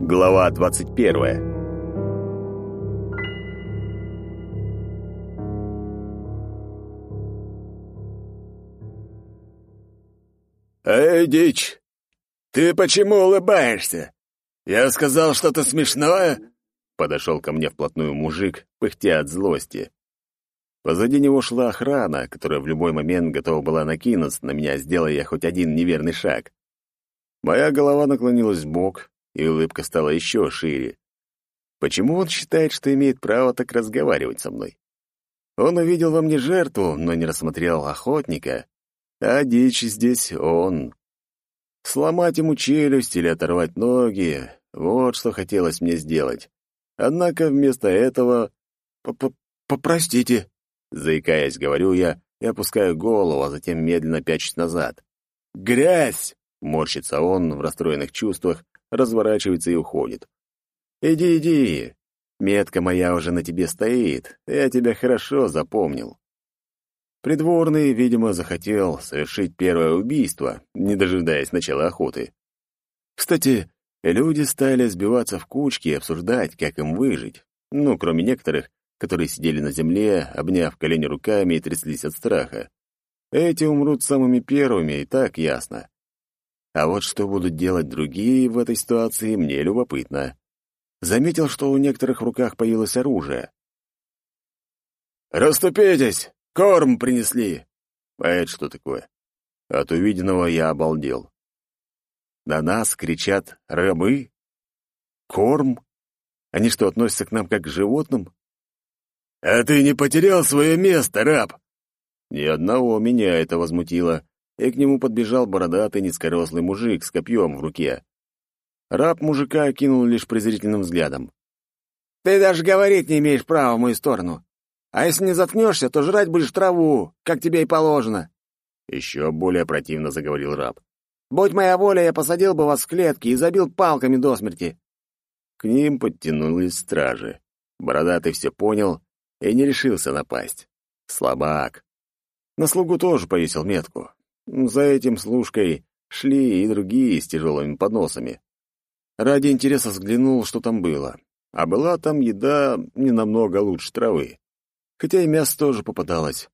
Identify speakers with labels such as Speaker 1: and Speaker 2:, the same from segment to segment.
Speaker 1: Глава двадцать первая.
Speaker 2: «Эй, дичь! Ты почему улыбаешься? Я сказал что-то смешное?» Подошел ко мне вплотную мужик, пыхтя от злости.
Speaker 1: Позади него шла охрана, которая в любой момент готова была накинуться на меня, сделая я хоть один неверный шаг. Моя голова наклонилась в бок, и улыбка стала еще шире. Почему он считает, что имеет право так разговаривать со мной? Он увидел во мне жертву, но не рассмотрел охотника, а дичь здесь он. Сломать ему челюсть или оторвать ноги — вот что хотелось мне сделать. Однако вместо этого... П «Попростите», — заикаясь, говорю я и опускаю голову, а затем медленно пячусь назад. «Грязь!» — морщится он в расстроенных чувствах, разворачивается и уходит. «Иди, иди. Метка моя уже на тебе стоит. Я тебя хорошо запомнил». Придворный, видимо, захотел совершить первое убийство, не дожидаясь начала охоты. Кстати, люди стали сбиваться в кучки и обсуждать, как им выжить. Ну, кроме некоторых, которые сидели на земле, обняв колени руками и тряслись от страха. Эти умрут самыми первыми, и так ясно. А вот что будут делать другие в этой ситуации, мне любопытно. Заметил, что у некоторых в руках появилось оружие.
Speaker 2: «Раступитесь! Корм принесли!»
Speaker 1: А это что такое? От увиденного я обалдел. На нас кричат «рабы»? Корм? Они что, относятся к нам как к животным?
Speaker 2: «А ты не потерял свое место, раб?»
Speaker 1: Ни одного меня это возмутило и к нему подбежал бородатый низкорослый мужик с копьем в руке. Раб мужика окинул лишь презрительным взглядом.
Speaker 3: «Ты даже говорить не имеешь права в мою сторону. А если не заткнешься, то жрать будешь траву, как тебе и положено».
Speaker 1: Еще более противно заговорил раб.
Speaker 3: «Будь моя воля, я посадил бы вас в клетки и забил палками до смерти».
Speaker 1: К ним подтянулись стражи. Бородатый все понял и не решился напасть. Слабак. На слугу тоже повесил метку. За этим служкой шли и другие с тяжелыми подносами. Ради интереса взглянул, что там было. А была там еда не намного лучше травы. Хотя и мясо тоже попадалось.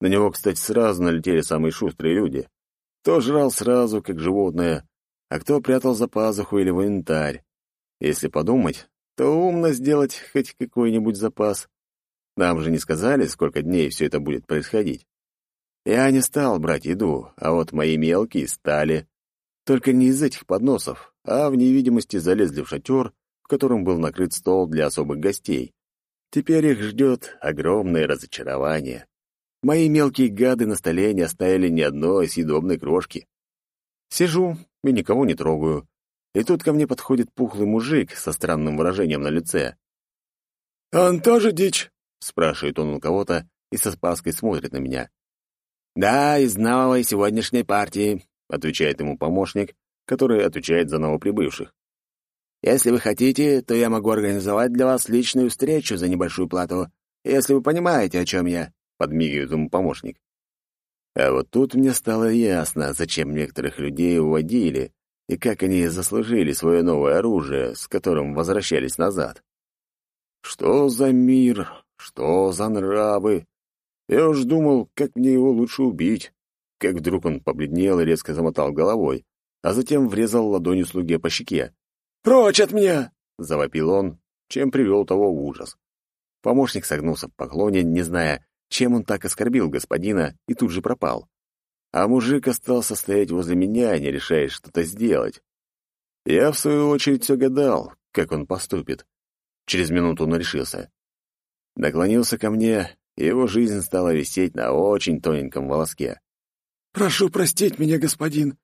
Speaker 1: На него, кстати, сразу налетели самые шустрые люди. Кто жрал сразу, как животное, а кто прятал за пазуху или в инвентарь. Если подумать, то умно сделать хоть какой-нибудь запас. Нам же не сказали, сколько дней все это будет происходить. Я не стал брать еду, а вот мои мелкие стали. Только не из этих подносов, а в невидимости залезли в шатер, в котором был накрыт стол для особых гостей. Теперь их ждет огромное разочарование. Мои мелкие гады на столе не оставили ни одной съедобной крошки. Сижу и никого не трогаю. И тут ко мне подходит пухлый мужик со странным выражением на лице.
Speaker 2: «Он тоже дичь?»
Speaker 1: — спрашивает он у кого-то и со спаской смотрит на меня.
Speaker 3: «Да, из новой сегодняшней партии», — отвечает ему помощник, который отвечает за новоприбывших. «Если вы хотите, то я могу организовать для вас личную встречу за небольшую плату, если вы понимаете, о чем я», — подмигивает ему помощник. А вот тут мне стало ясно, зачем некоторых людей уводили и как они заслужили свое новое оружие, с которым возвращались назад. Что за мир, что за нравы, я уж думал, как мне его лучше убить. Как вдруг он побледнел и резко замотал головой, а затем врезал ладонью слуге по щеке.
Speaker 2: «Прочь от меня!»
Speaker 1: — завопил он, чем привел того в ужас. Помощник согнулся в поклоне, не зная, чем он так оскорбил господина, и тут же пропал. А мужик остался стоять возле меня, не решаясь что-то сделать. Я, в свою очередь, все гадал, как он поступит. Через минуту он решился. Наклонился ко мне его жизнь стала висеть на очень тоненьком волоске.
Speaker 2: «Прошу простить меня, господин.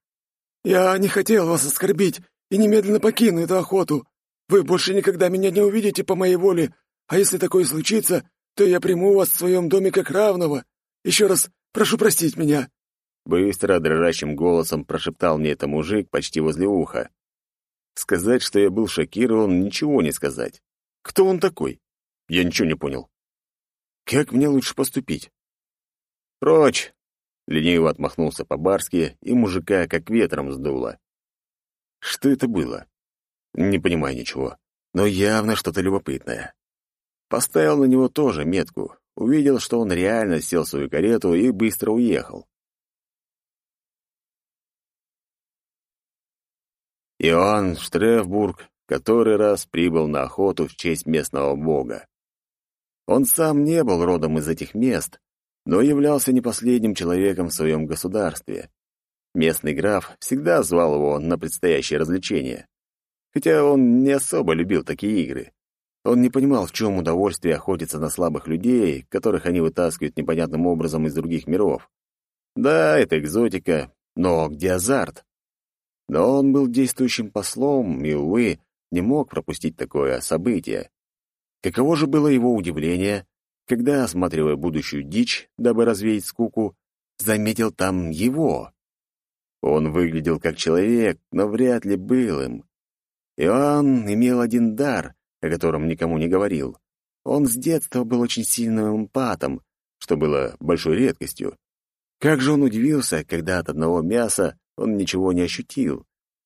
Speaker 2: Я не хотел вас оскорбить и немедленно покину эту охоту. Вы больше никогда меня не увидите по моей воле, а если такое случится, то я приму вас в своем доме как равного. Еще раз прошу простить меня».
Speaker 1: Быстро, дрожащим голосом прошептал мне это мужик почти возле уха. Сказать, что я был шокирован, ничего не сказать. Кто он такой? Я ничего не понял. Как мне лучше поступить? Прочь! Лениво отмахнулся по-барски, и мужика как ветром сдуло. Что это было? Не понимаю ничего, но явно что-то любопытное. Поставил на него тоже метку, увидел, что он реально сел в свою карету и быстро уехал. Иоанн Штрефбург который раз прибыл на охоту в честь местного бога. Он сам не был родом из этих мест, но являлся не последним человеком в своем государстве. Местный граф всегда звал его на предстоящее развлечение. Хотя он не особо любил такие игры. Он не понимал, в чем удовольствие охотиться на слабых людей, которых они вытаскивают непонятным образом из других миров. Да, это экзотика, но где азарт? Но он был действующим послом и, увы, не мог пропустить такое событие. Каково же было его удивление, когда, осматривая будущую дичь, дабы развеять скуку, заметил там его. Он выглядел как человек, но вряд ли был им. Иоанн имел один дар, о котором никому не говорил. Он с детства был очень сильным эмпатом, что было большой редкостью. Как же он удивился, когда от одного мяса он ничего не ощутил.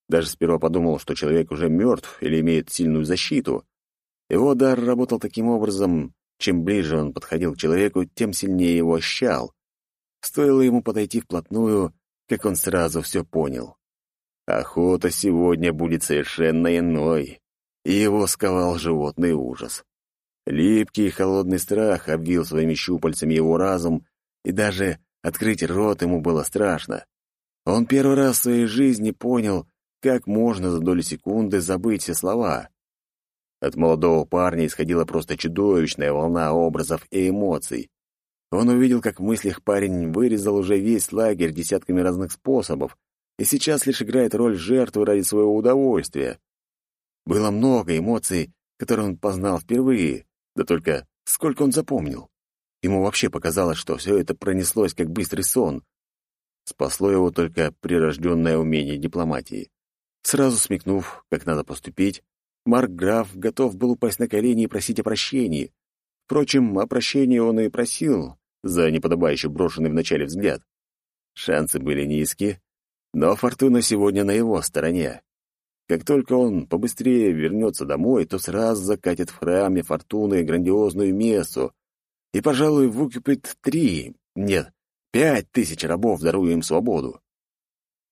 Speaker 1: Даже сперва подумал, что человек уже мертв или имеет сильную защиту. Его дар работал таким образом, чем ближе он подходил к человеку, тем сильнее его ощущал. Стоило ему подойти вплотную, как он сразу все понял. Охота сегодня будет совершенно иной, и его сковал животный ужас. Липкий и холодный страх обвил своими щупальцами его разум, и даже открыть рот ему было страшно. Он первый раз в своей жизни понял, как можно за доли секунды забыть все слова. От молодого парня исходила просто чудовищная волна образов и эмоций. Он увидел, как в мыслях парень вырезал уже весь лагерь десятками разных способов, и сейчас лишь играет роль жертвы ради своего удовольствия. Было много эмоций, которые он познал впервые, да только сколько он запомнил. Ему вообще показалось, что все это пронеслось, как быстрый сон. Спасло его только прирожденное умение дипломатии. Сразу смекнув, как надо поступить, Марк Граф готов был упасть на колени и просить о прощении. Впрочем, о прощении он и просил за неподобающий брошенный вначале взгляд. Шансы были низкие, но фортуна сегодня на его стороне. Как только он побыстрее вернется домой, то сразу закатит в храме фортуны грандиозную мессу и, пожалуй, выкупит три, нет, пять тысяч рабов, даруя им свободу.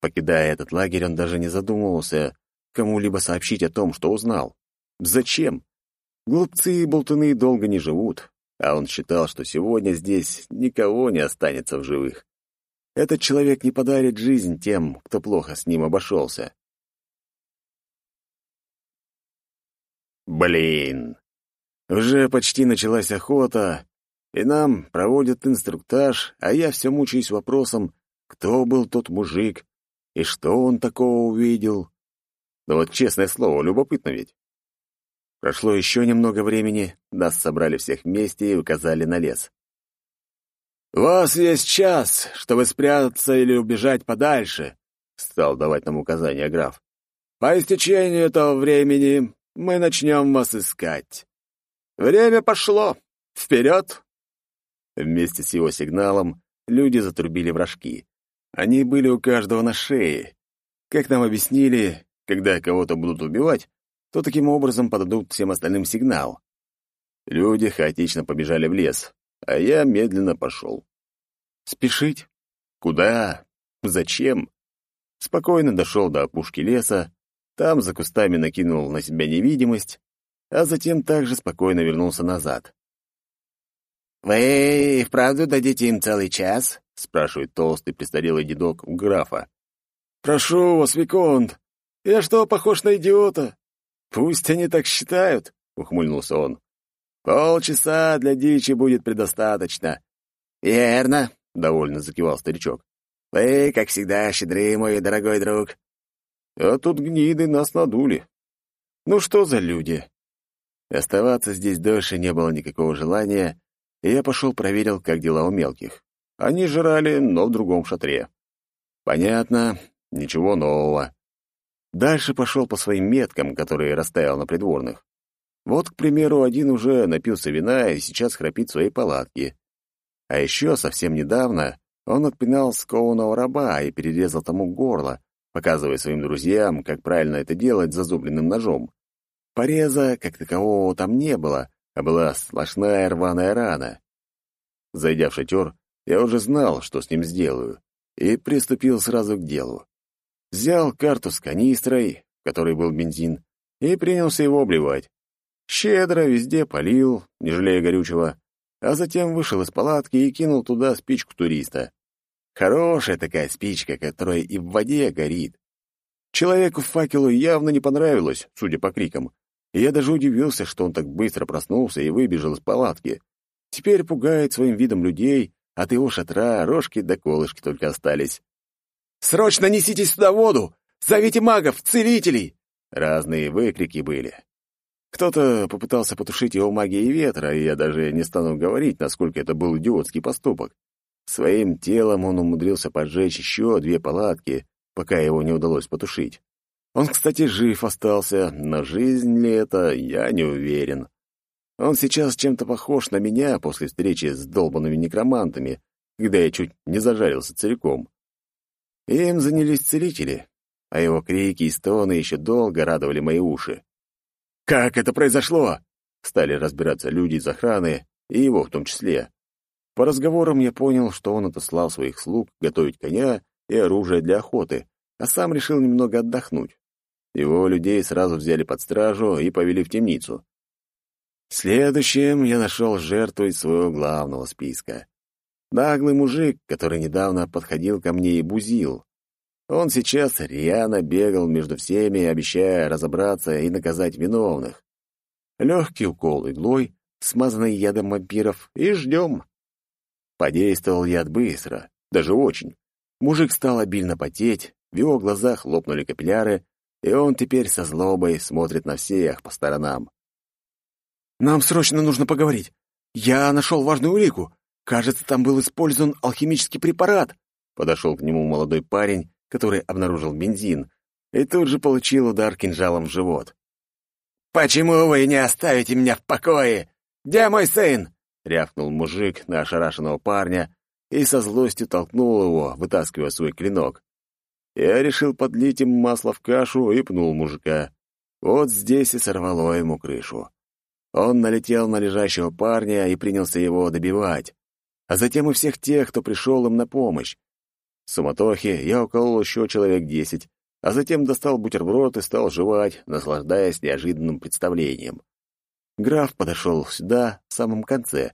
Speaker 1: Покидая этот лагерь, он даже не задумывался кому-либо сообщить о том, что узнал. Зачем? Глупцы и болтуны долго не живут, а он считал, что сегодня здесь никого не останется в живых. Этот человек не подарит жизнь тем, кто плохо с ним обошелся. Блин. Уже почти началась охота, и нам проводят инструктаж, а я все мучаюсь вопросом, кто был тот мужик, и что он такого увидел? Да вот честное слово, любопытно ведь. Прошло еще немного времени, нас собрали всех вместе и указали на лес. «У вас есть час, чтобы спрятаться или убежать подальше», — стал давать нам указания граф. «По истечению этого времени мы начнем вас искать. Время пошло. Вперед!» Вместе с его сигналом люди затрубили в рожки. Они были у каждого на шее. Как нам объяснили, когда кого-то будут убивать, то таким образом подадут всем остальным сигнал. Люди хаотично побежали в лес, а я медленно пошел. Спешить? Куда? Зачем? Спокойно дошел до опушки леса, там за кустами накинул на себя невидимость, а затем также спокойно вернулся назад.
Speaker 3: «Вы вправду дадите им целый час?»
Speaker 1: — спрашивает толстый престарелый дедок у графа.
Speaker 2: «Прошу вас, Виконт, я что, похож на идиота?» «Пусть они так считают», — ухмыльнулся он. «Полчаса для дичи будет предостаточно».
Speaker 3: «Верно», —
Speaker 1: довольно закивал старичок.
Speaker 3: «Вы, как всегда, щедры, мой дорогой друг».
Speaker 1: А тут гниды нас надули. Ну что за люди? Оставаться здесь дольше не было никакого желания, и я пошел проверил, как дела у мелких. Они жрали, но в другом шатре. Понятно, ничего нового. Дальше пошел по своим меткам, которые расставил на придворных. Вот, к примеру, один уже напился вина и сейчас храпит в своей палатке. А еще совсем недавно он отпинал скованного раба и перерезал тому горло, показывая своим друзьям, как правильно это делать зазубренным ножом. Пореза, как такового, там не было, а была сплошная рваная рана. Зайдя в шатер, я уже знал, что с ним сделаю, и приступил сразу к делу. Взял карту с канистрой, в которой был бензин, и принялся его обливать. Щедро везде полил, не жалея горючего, а затем вышел из палатки и кинул туда спичку туриста. Хорошая такая спичка, которая и в воде горит. Человеку факелу явно не понравилось, судя по крикам, и я даже удивился, что он так быстро проснулся и выбежал из палатки. Теперь пугает своим видом людей, от его шатра рожки да колышки только остались. «Срочно несите сюда воду! Зовите магов, целителей!» Разные выкрики были. Кто-то попытался потушить его магией ветра, и я даже не стану говорить, насколько это был идиотский поступок. Своим телом он умудрился поджечь еще две палатки, пока его не удалось потушить. Он, кстати, жив остался, но жизнь ли это, я не уверен. Он сейчас чем-то похож на меня после встречи с долбанными некромантами, когда я чуть не зажарился целиком. Им занялись целители, а его крики и стоны еще долго радовали мои уши. «Как это произошло?» Стали разбираться люди из охраны, и его в том числе. По разговорам я понял, что он отослал своих слуг готовить коня и оружие для охоты, а сам решил немного отдохнуть. Его людей сразу взяли под стражу и повели в темницу. Следующим я нашел жертву из своего главного списка. Наглый мужик, который недавно подходил ко мне и бузил. Он сейчас рьяно бегал между всеми, обещая разобраться и наказать виновных. Легкий укол иглой, смазанный ядом вампиров, и ждем. Подействовал яд быстро, даже очень. Мужик стал обильно потеть, в его глазах лопнули капилляры, и он теперь со злобой смотрит на всех по сторонам. «Нам срочно нужно поговорить. Я нашел важную улику. Кажется, там был использован алхимический препарат». Подошел к нему молодой парень который обнаружил бензин, и тут же получил удар кинжалом в живот. «Почему вы не оставите меня в покое? Где мой сын?» — рявкнул мужик на ошарашенного парня и со злостью толкнул его, вытаскивая свой клинок. Я решил подлить им масло в кашу и пнул мужика. Вот здесь и сорвало ему крышу. Он налетел на лежащего парня и принялся его добивать, а затем и всех тех, кто пришел им на помощь. В суматохе я уколол еще человек десять, а затем достал бутерброд и стал жевать, наслаждаясь неожиданным представлением. Граф подошел сюда в самом конце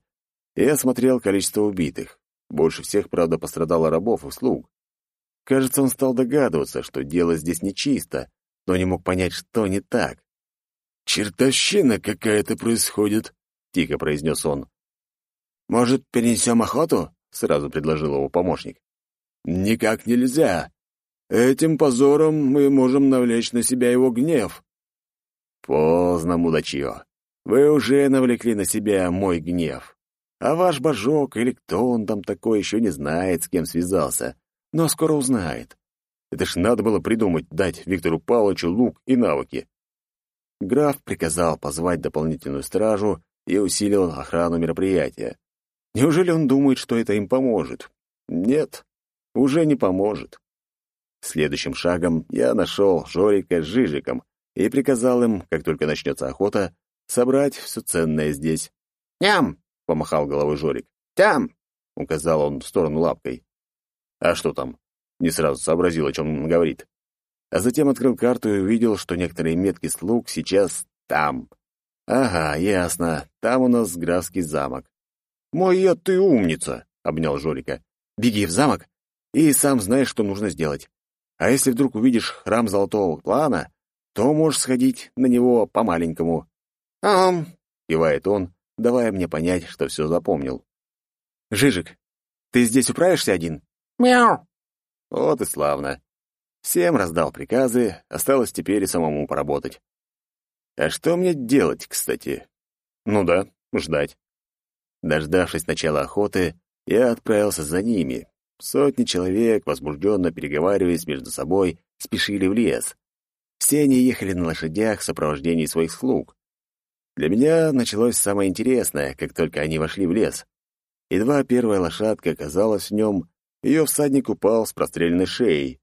Speaker 1: и осмотрел количество убитых. Больше всех, правда, пострадало рабов и слуг. Кажется, он стал догадываться, что дело здесь нечисто, но не мог понять, что не так. «Чертовщина какая-то происходит», — тихо произнес он. «Может, перенесем охоту?» — сразу предложил его помощник. Никак нельзя. Этим позором мы можем навлечь на себя его гнев. Поздно, мудачье. Вы уже навлекли на себя мой гнев. А ваш божок или кто он там такой еще не знает, с кем связался, но скоро узнает. Это ж надо было придумать, дать Виктору Павловичу лук и навыки. Граф приказал позвать дополнительную стражу и усилил охрану мероприятия. Неужели он думает, что это им поможет? Нет уже не поможет. Следующим шагом я нашел Жорика с Жижиком и приказал им, как только начнется охота, собрать все ценное здесь. «Ням!» — помахал головой Жорик. «Тям!» — указал он в сторону лапкой. «А что там?» — не сразу сообразил, о чем он говорит. А затем открыл карту и увидел, что некоторые метки слуг сейчас там. «Ага, ясно. Там у нас графский замок». «Моя ты умница!» — обнял Жорика. «Беги в замок и сам знаешь, что нужно сделать. А если вдруг увидишь храм золотого плана, то можешь сходить на него по-маленькому. «Ам!» — кивает он, давая мне понять, что все запомнил. «Жижик, ты здесь управишься один?» «Мяу!» Вот и славно. Всем раздал приказы, осталось теперь и самому поработать. А что мне делать, кстати? Ну да, ждать. Дождавшись начала охоты, я отправился за ними, Сотни человек, возбужденно переговариваясь между собой, спешили в лес. Все они ехали на лошадях в сопровождении своих слуг. Для меня началось самое интересное, как только они вошли в лес. Едва первая лошадка оказалась в нем, ее всадник упал с простреленной шеей.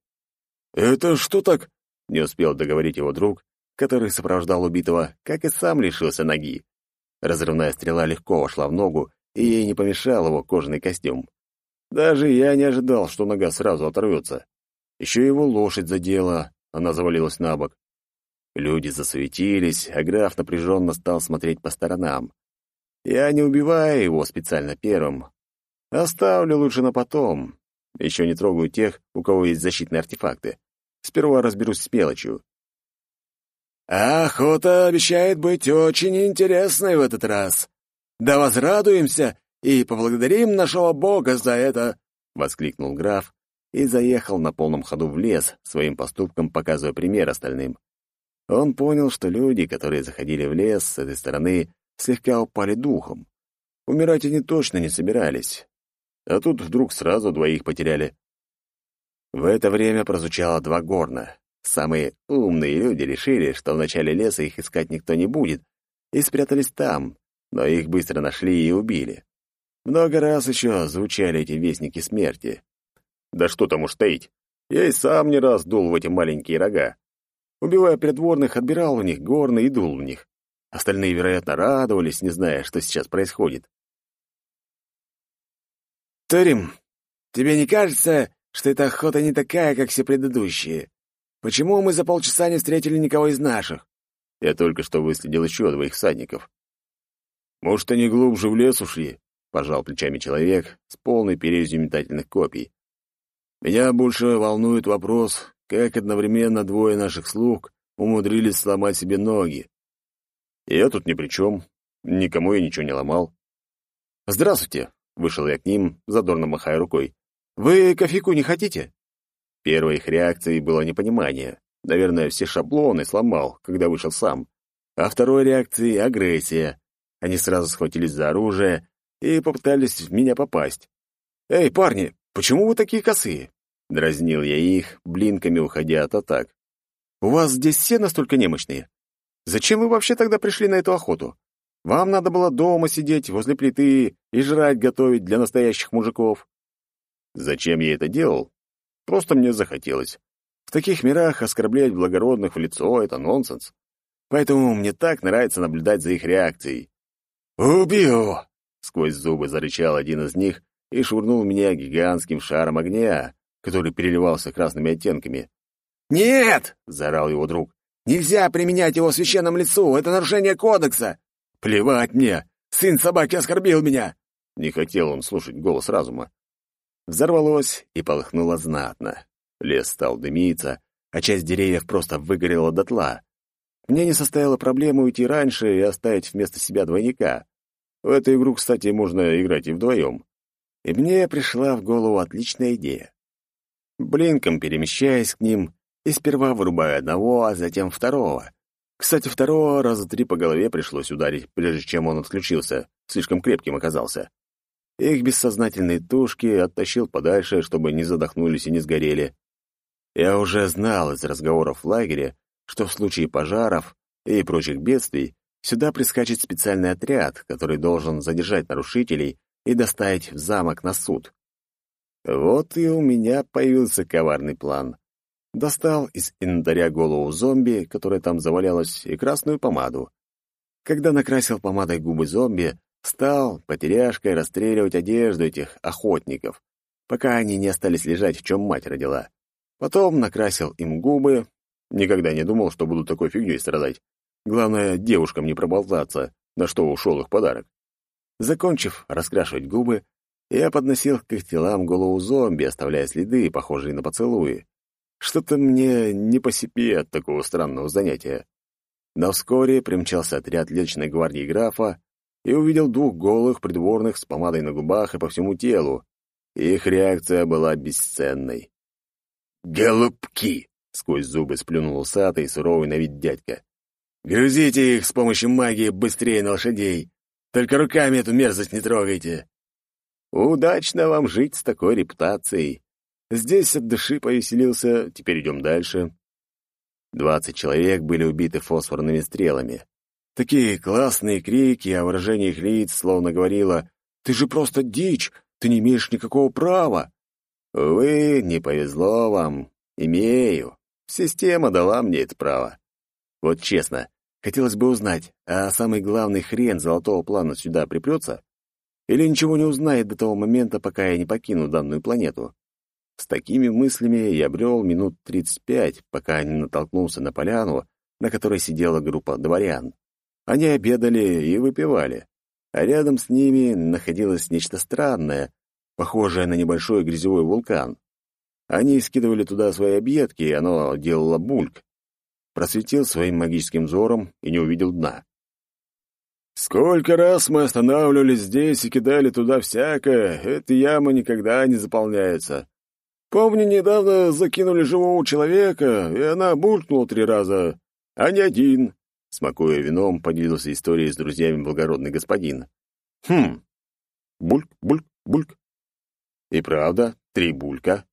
Speaker 2: «Это что так?»
Speaker 1: — не успел договорить его друг, который сопровождал убитого, как и сам лишился ноги. Разрывная стрела легко вошла в ногу, и ей не помешал его кожаный костюм. Даже я не ожидал, что нога сразу оторвется. Еще его лошадь задела, она завалилась на бок. Люди засуетились, а граф напряженно стал смотреть по сторонам. Я не убиваю его специально первым. Оставлю лучше на потом. Еще не трогаю тех, у кого есть защитные артефакты. Сперва разберусь с мелочью.
Speaker 2: «Охота обещает быть очень интересной в этот раз. Да возрадуемся и поблагодарим нашего бога за это!» — воскликнул граф и заехал на полном ходу в лес, своим поступком показывая пример остальным. Он понял, что люди, которые заходили в лес с этой стороны, слегка упали духом. Умирать они точно не собирались. А тут вдруг сразу двоих потеряли. В это время прозвучало два горна. Самые умные люди решили, что в начале леса их искать никто не будет, и спрятались там, но их быстро нашли и убили. Много раз еще звучали эти вестники смерти. Да что там уж таить, я и сам не раз дул в эти маленькие рога. Убивая придворных, отбирал у них горны и дул в них. Остальные, вероятно, радовались, не зная, что сейчас происходит.
Speaker 3: «Турим, тебе не кажется, что эта охота не такая, как все предыдущие? Почему мы за полчаса не встретили никого из наших?
Speaker 1: Я только что выследил еще двоих всадников. Может, они глубже в лес ушли? Пожал плечами человек с полной перевязью метательных копий. Меня больше волнует вопрос, как одновременно двое наших слуг умудрились сломать себе ноги. я тут ни при чем. Никому я ничего не ломал. «Здравствуйте!» — вышел я к ним, задорно махая рукой. «Вы кофейку не хотите?» Первой их реакцией было непонимание. Наверное, все шаблоны сломал, когда вышел сам. А второй реакцией — агрессия. Они сразу схватились за оружие и попытались в меня попасть. «Эй, парни, почему вы такие косые?» Дразнил я их, блинками уходя от атак. «У вас здесь все настолько немощные? Зачем вы вообще тогда пришли на эту охоту? Вам надо было дома сидеть возле плиты и жрать готовить для настоящих мужиков». Зачем я это делал? Просто мне захотелось. В таких мирах оскорблять благородных в лицо — это нонсенс. Поэтому мне так нравится наблюдать за их реакцией. «Убью!» — сквозь зубы зарычал один из них и швырнул меня гигантским шаром огня, который переливался красными оттенками.
Speaker 3: «Нет!» — заорал его друг. «Нельзя применять его священному лицу! Это нарушение кодекса!»
Speaker 2: «Плевать мне! Сын собаки оскорбил меня!»
Speaker 1: Не хотел он слушать голос разума. Взорвалось и полыхнуло знатно. Лес стал дымиться, а часть деревьев просто выгорела дотла. Мне не составило проблемы уйти раньше и оставить вместо себя двойника. В эту игру, кстати, можно играть и вдвоем. И мне пришла в голову отличная идея. Блинком перемещаясь к ним, и сперва вырубаю одного, а затем второго. Кстати, второго раза три по голове пришлось ударить, прежде чем он отключился, слишком крепким оказался. Их бессознательные тушки оттащил подальше, чтобы не задохнулись и не сгорели. Я уже знал из разговоров в лагере, что в случае пожаров и прочих бедствий сюда прискачет специальный отряд, который должен задержать нарушителей и доставить в замок на суд. Вот и у меня появился коварный план. Достал из инвентаря голову зомби, которая там завалялась, и красную помаду. Когда накрасил помадой губы зомби, Стал потеряшкой расстреливать одежду этих охотников, пока они не остались лежать, в чем мать родила. Потом накрасил им губы. Никогда не думал, что буду такой фигней страдать. Главное, девушкам не проболтаться, на что ушел их подарок. Закончив раскрашивать губы, я подносил к их телам голову зомби, оставляя следы, похожие на поцелуи. Что-то мне не по себе от такого странного занятия. Но вскоре примчался отряд личной гвардии графа, и увидел двух голых придворных с помадой на губах и по всему телу. Их реакция была бесценной.
Speaker 2: «Голубки!» — сквозь зубы сплюнул усатый суровый на вид дядька. «Грузите их с помощью магии быстрее на лошадей! Только руками эту мерзость не трогайте!»
Speaker 1: «Удачно вам жить с такой репутацией! Здесь от души повеселился, теперь идем дальше». Двадцать человек были убиты фосфорными стрелами. Такие классные крики, а выражение их лиц словно говорило «Ты же просто дичь! Ты не имеешь никакого права!» Вы не повезло вам. Имею. Система дала мне это право. Вот честно, хотелось бы узнать, а самый главный хрен золотого плана сюда припрется? Или ничего не узнает до того момента, пока я не покину данную планету? С такими мыслями я брел минут тридцать пять, пока не натолкнулся на поляну, на которой сидела группа дворян. Они обедали и выпивали, а рядом с ними находилось нечто странное, похожее на небольшой грязевой вулкан. Они скидывали туда свои объедки, и оно делало бульк. Просветил своим магическим взором и не увидел дна. Сколько раз мы останавливались здесь и кидали туда всякое, эта яма никогда не заполняется. Помню, недавно закинули живого человека, и она булькнула три раза, а не один. Смакуя вином, поделился историей с друзьями благородный господин. Хм. Бульк, бульк, бульк. И правда, три булька.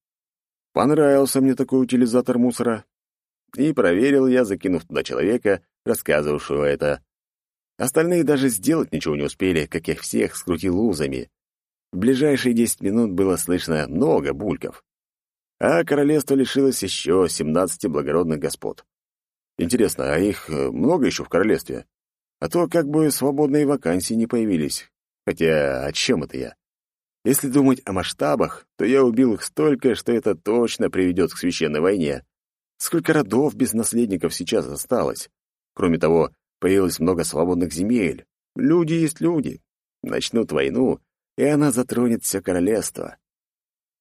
Speaker 1: Понравился мне такой утилизатор мусора. И проверил я, закинув туда человека, рассказывавшего это. Остальные даже сделать ничего не успели, как их всех скрутил узами. В ближайшие десять минут было слышно много бульков. А королевство лишилось еще семнадцати благородных господ. Интересно, а их э, много еще в королевстве? А то как бы свободные вакансии не появились. Хотя о чем это я? Если думать о масштабах, то я убил их столько, что это точно приведет к священной войне. Сколько родов без наследников сейчас осталось? Кроме того, появилось много свободных земель. Люди есть люди. Начнут войну, и она затронет все королевство.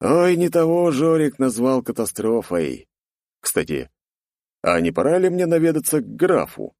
Speaker 1: Ой, не того Жорик назвал катастрофой. Кстати, а не пора ли мне наведаться к графу?